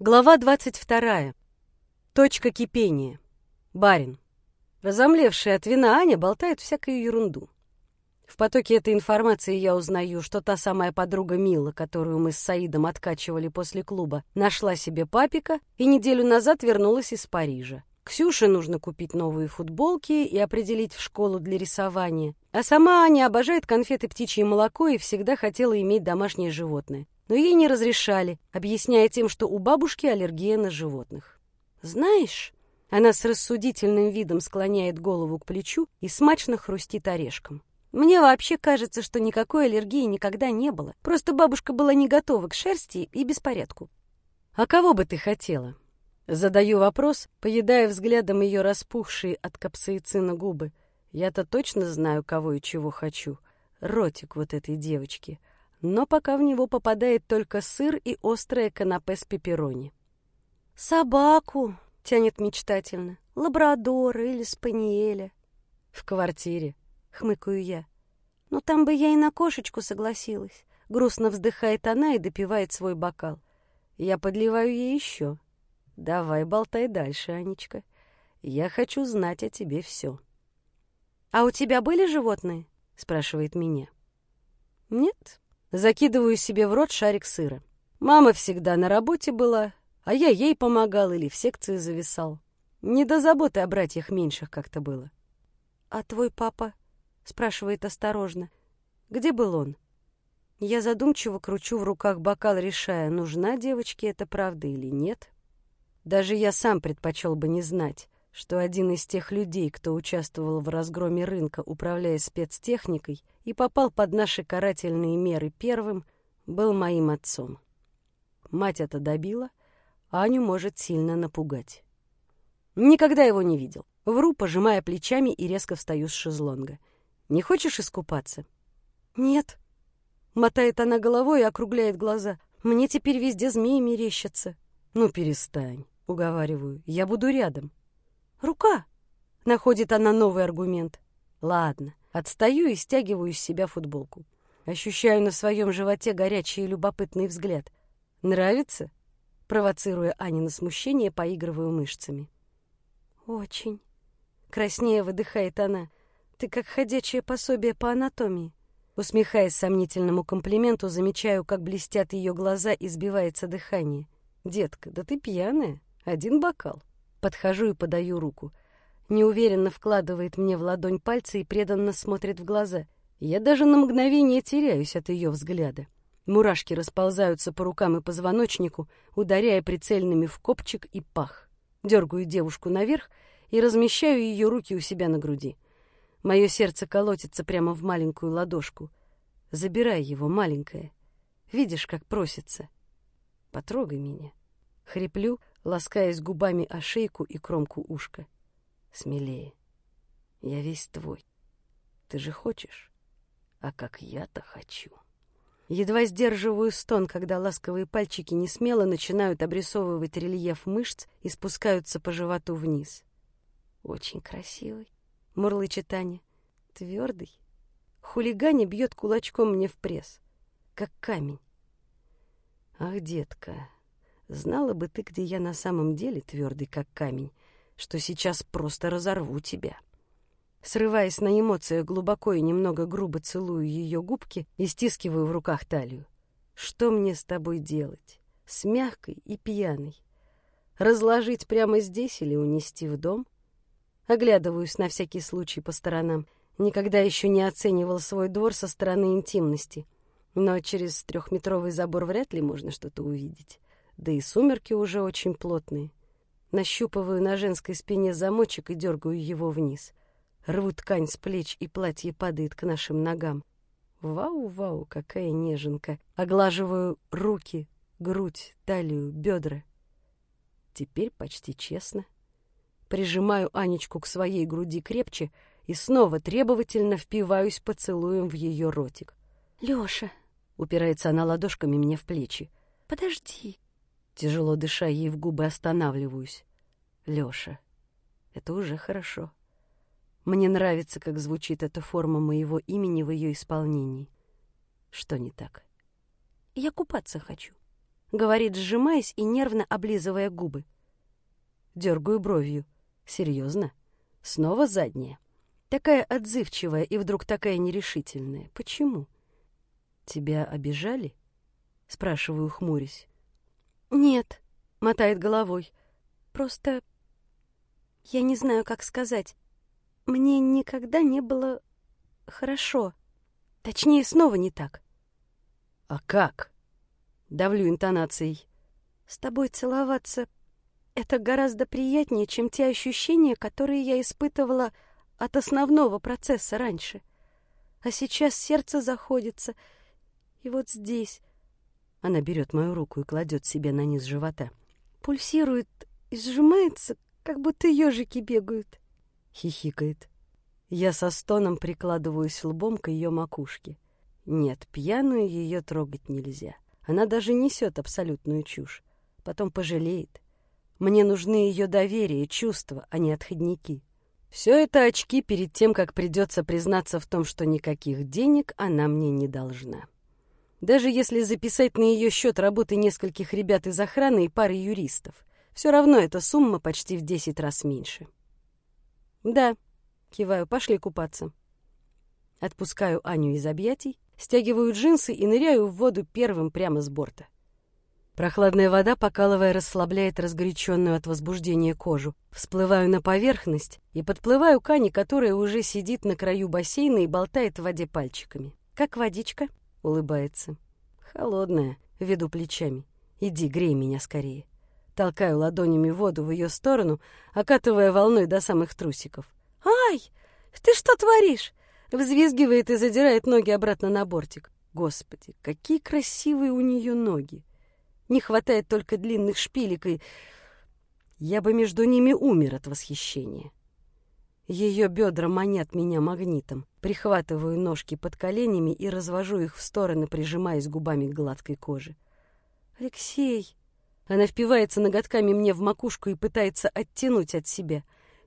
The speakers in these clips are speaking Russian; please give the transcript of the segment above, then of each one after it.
Глава 22. Точка кипения. Барин. Разомлевшая от вина Аня болтает всякую ерунду. В потоке этой информации я узнаю, что та самая подруга Мила, которую мы с Саидом откачивали после клуба, нашла себе папика и неделю назад вернулась из Парижа. Ксюше нужно купить новые футболки и определить в школу для рисования. А сама Аня обожает конфеты птичье молоко и всегда хотела иметь домашнее животное но ей не разрешали, объясняя тем, что у бабушки аллергия на животных. «Знаешь...» Она с рассудительным видом склоняет голову к плечу и смачно хрустит орешком. Мне вообще кажется, что никакой аллергии никогда не было. Просто бабушка была не готова к шерсти и беспорядку. «А кого бы ты хотела?» Задаю вопрос, поедая взглядом ее распухшие от капсаицина губы. Я-то точно знаю, кого и чего хочу. Ротик вот этой девочки но пока в него попадает только сыр и острое канапе с пепперони. «Собаку!» — тянет мечтательно. «Лабрадора или спаниеля». «В квартире», — хмыкаю я. «Ну, там бы я и на кошечку согласилась». Грустно вздыхает она и допивает свой бокал. Я подливаю ей еще. «Давай болтай дальше, Анечка. Я хочу знать о тебе все». «А у тебя были животные?» — спрашивает меня. «Нет, Закидываю себе в рот шарик сыра. Мама всегда на работе была, а я ей помогал или в секции зависал. Не до заботы о братьях меньших как-то было. «А твой папа?» — спрашивает осторожно. «Где был он?» Я задумчиво кручу в руках бокал, решая, нужна девочке эта правда или нет. Даже я сам предпочел бы не знать, что один из тех людей, кто участвовал в разгроме рынка, управляя спецтехникой, и попал под наши карательные меры первым, был моим отцом. Мать это добила, Аню может сильно напугать. Никогда его не видел. Вру, пожимая плечами и резко встаю с шезлонга. «Не хочешь искупаться?» «Нет». Мотает она головой и округляет глаза. «Мне теперь везде змеи мерещатся». «Ну, перестань», — уговариваю. «Я буду рядом». «Рука!» — находит она новый аргумент. «Ладно, отстаю и стягиваю из себя футболку. Ощущаю на своем животе горячий и любопытный взгляд. Нравится?» Провоцируя Ани на смущение, поигрываю мышцами. «Очень». Краснее выдыхает она. «Ты как ходячее пособие по анатомии». Усмехаясь сомнительному комплименту, замечаю, как блестят ее глаза и сбивается дыхание. «Детка, да ты пьяная. Один бокал». Подхожу и подаю руку. Неуверенно вкладывает мне в ладонь пальцы и преданно смотрит в глаза. Я даже на мгновение теряюсь от ее взгляда. Мурашки расползаются по рукам и позвоночнику, ударяя прицельными в копчик и пах. Дергаю девушку наверх и размещаю ее руки у себя на груди. Мое сердце колотится прямо в маленькую ладошку. Забирай его, маленькая. Видишь, как просится. Потрогай меня. Хриплю, ласкаясь губами о шейку и кромку ушка. Смелее. Я весь твой. Ты же хочешь? А как я-то хочу. Едва сдерживаю стон, когда ласковые пальчики несмело начинают обрисовывать рельеф мышц и спускаются по животу вниз. Очень красивый, мурлычет Аня. Твердый. Хулигане бьет кулачком мне в пресс, как камень. Ах, детка, Знала бы ты, где я на самом деле твердый, как камень, что сейчас просто разорву тебя. Срываясь на эмоциях, глубоко и немного грубо целую ее губки и стискиваю в руках талию. Что мне с тобой делать? С мягкой и пьяной? Разложить прямо здесь или унести в дом? Оглядываюсь на всякий случай по сторонам. Никогда еще не оценивал свой двор со стороны интимности. Но через трехметровый забор вряд ли можно что-то увидеть да и сумерки уже очень плотные. Нащупываю на женской спине замочек и дергаю его вниз. Рву ткань с плеч, и платье падает к нашим ногам. Вау-вау, какая неженка. Оглаживаю руки, грудь, талию, бедра. Теперь почти честно. Прижимаю Анечку к своей груди крепче и снова требовательно впиваюсь поцелуем в ее ротик. «Лёша!» — упирается она ладошками мне в плечи. «Подожди!» Тяжело дыша ей в губы останавливаюсь. Лёша. Это уже хорошо. Мне нравится, как звучит эта форма моего имени в ее исполнении. Что не так? Я купаться хочу. — говорит, сжимаясь и нервно облизывая губы. Дергаю бровью. Серьезно? Снова задняя? Такая отзывчивая и вдруг такая нерешительная. Почему? Тебя обижали? Спрашиваю, хмурясь. Нет, мотает головой. Просто я не знаю, как сказать. Мне никогда не было хорошо. Точнее, снова не так. А как? Давлю интонацией. С тобой целоваться — это гораздо приятнее, чем те ощущения, которые я испытывала от основного процесса раньше. А сейчас сердце заходится. И вот здесь... Она берет мою руку и кладет себе на низ живота. Пульсирует и сжимается, как будто ежики бегают. Хихикает. Я со стоном прикладываюсь лбом к ее макушке. Нет, пьяную ее трогать нельзя. Она даже несет абсолютную чушь. Потом пожалеет. Мне нужны ее доверие, чувства, а не отходники. Все это очки перед тем, как придется признаться в том, что никаких денег она мне не должна. Даже если записать на ее счет работы нескольких ребят из охраны и пары юристов, все равно эта сумма почти в десять раз меньше. «Да», — киваю, — «пошли купаться». Отпускаю Аню из объятий, стягиваю джинсы и ныряю в воду первым прямо с борта. Прохладная вода, покалывая, расслабляет разгоряченную от возбуждения кожу. Всплываю на поверхность и подплываю к Ане, которая уже сидит на краю бассейна и болтает в воде пальчиками. «Как водичка?» — улыбается. «Холодная», — веду плечами. «Иди, грей меня скорее». Толкаю ладонями воду в ее сторону, окатывая волной до самых трусиков. «Ай! Ты что творишь?» Взвизгивает и задирает ноги обратно на бортик. Господи, какие красивые у нее ноги! Не хватает только длинных шпилек, и я бы между ними умер от восхищения. Ее бедра манят меня магнитом. Прихватываю ножки под коленями и развожу их в стороны, прижимаясь губами к гладкой коже. «Алексей!» Она впивается ноготками мне в макушку и пытается оттянуть от себя.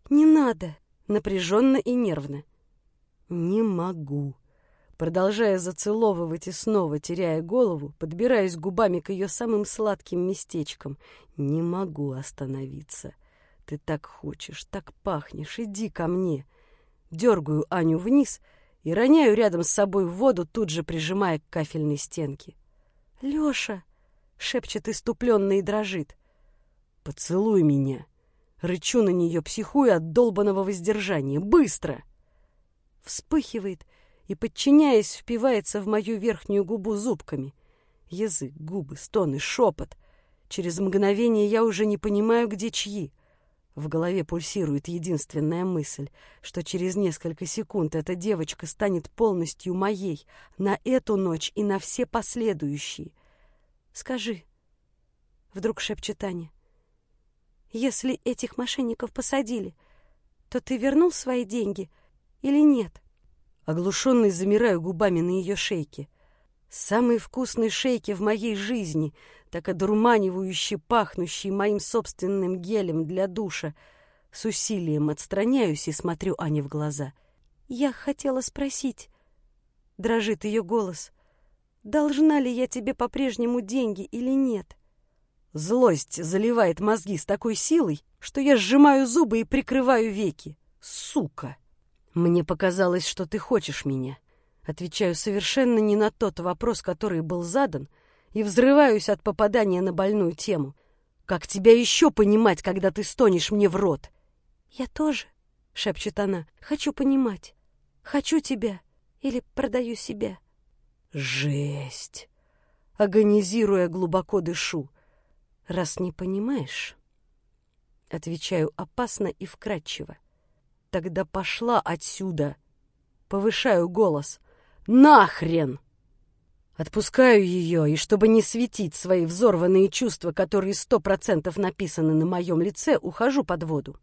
«Не надо!» Напряженно и нервно. «Не могу!» Продолжая зацеловывать и снова теряя голову, подбираюсь губами к ее самым сладким местечкам. Не могу остановиться. Ты так хочешь, так пахнешь, иди ко мне. Дергаю Аню вниз и роняю рядом с собой в воду, тут же прижимая к кафельной стенке. «Леша!» — шепчет иступленно и дрожит. «Поцелуй меня!» Рычу на нее, психуя от долбанного воздержания. «Быстро!» Вспыхивает и, подчиняясь, впивается в мою верхнюю губу зубками. Язык, губы, стоны, шепот. Через мгновение я уже не понимаю, где чьи. В голове пульсирует единственная мысль, что через несколько секунд эта девочка станет полностью моей на эту ночь и на все последующие. «Скажи», — вдруг шепчет Аня, — «если этих мошенников посадили, то ты вернул свои деньги или нет?» Оглушенный замираю губами на ее шейке. Самые вкусные шейки в моей жизни, так одурманивающе пахнущие моим собственным гелем для душа. С усилием отстраняюсь и смотрю Ане в глаза. «Я хотела спросить...» — дрожит ее голос. «Должна ли я тебе по-прежнему деньги или нет?» Злость заливает мозги с такой силой, что я сжимаю зубы и прикрываю веки. Сука! «Мне показалось, что ты хочешь меня». Отвечаю совершенно не на тот вопрос, который был задан, и взрываюсь от попадания на больную тему. «Как тебя еще понимать, когда ты стонешь мне в рот?» «Я тоже», — шепчет она, — «хочу понимать. Хочу тебя или продаю себя». «Жесть!» Агонизируя, глубоко дышу. «Раз не понимаешь...» Отвечаю опасно и вкрадчиво. Тогда пошла отсюда. Повышаю голос. Нахрен! Отпускаю ее, и чтобы не светить свои взорванные чувства, которые сто процентов написаны на моем лице, ухожу под воду.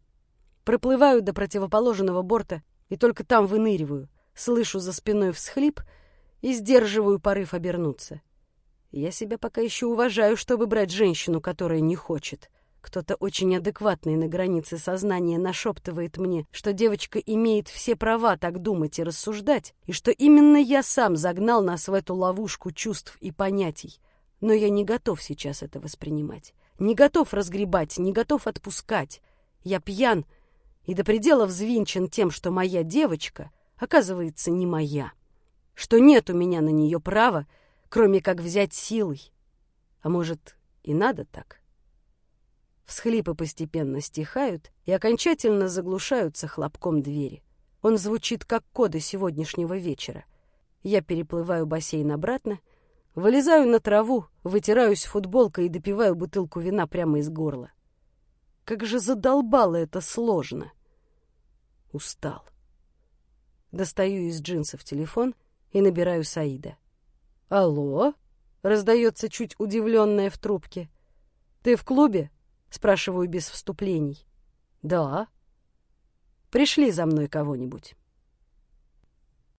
Проплываю до противоположного борта и только там выныриваю. Слышу за спиной всхлип и сдерживаю порыв обернуться. Я себя пока еще уважаю, чтобы брать женщину, которая не хочет. Кто-то очень адекватный на границе сознания нашептывает мне, что девочка имеет все права так думать и рассуждать, и что именно я сам загнал нас в эту ловушку чувств и понятий. Но я не готов сейчас это воспринимать. Не готов разгребать, не готов отпускать. Я пьян и до предела взвинчен тем, что моя девочка, оказывается, не моя. Что нет у меня на нее права, кроме как взять силой. А может, и надо так? Всхлипы постепенно стихают и окончательно заглушаются хлопком двери. Он звучит как коды сегодняшнего вечера. Я переплываю бассейн обратно, вылезаю на траву, вытираюсь футболкой и допиваю бутылку вина прямо из горла. Как же задолбало это сложно. Устал. Достаю из джинсов телефон и набираю Саида. «Алло?» — раздается чуть удивленная в трубке. «Ты в клубе?» — спрашиваю без вступлений. «Да». «Пришли за мной кого-нибудь».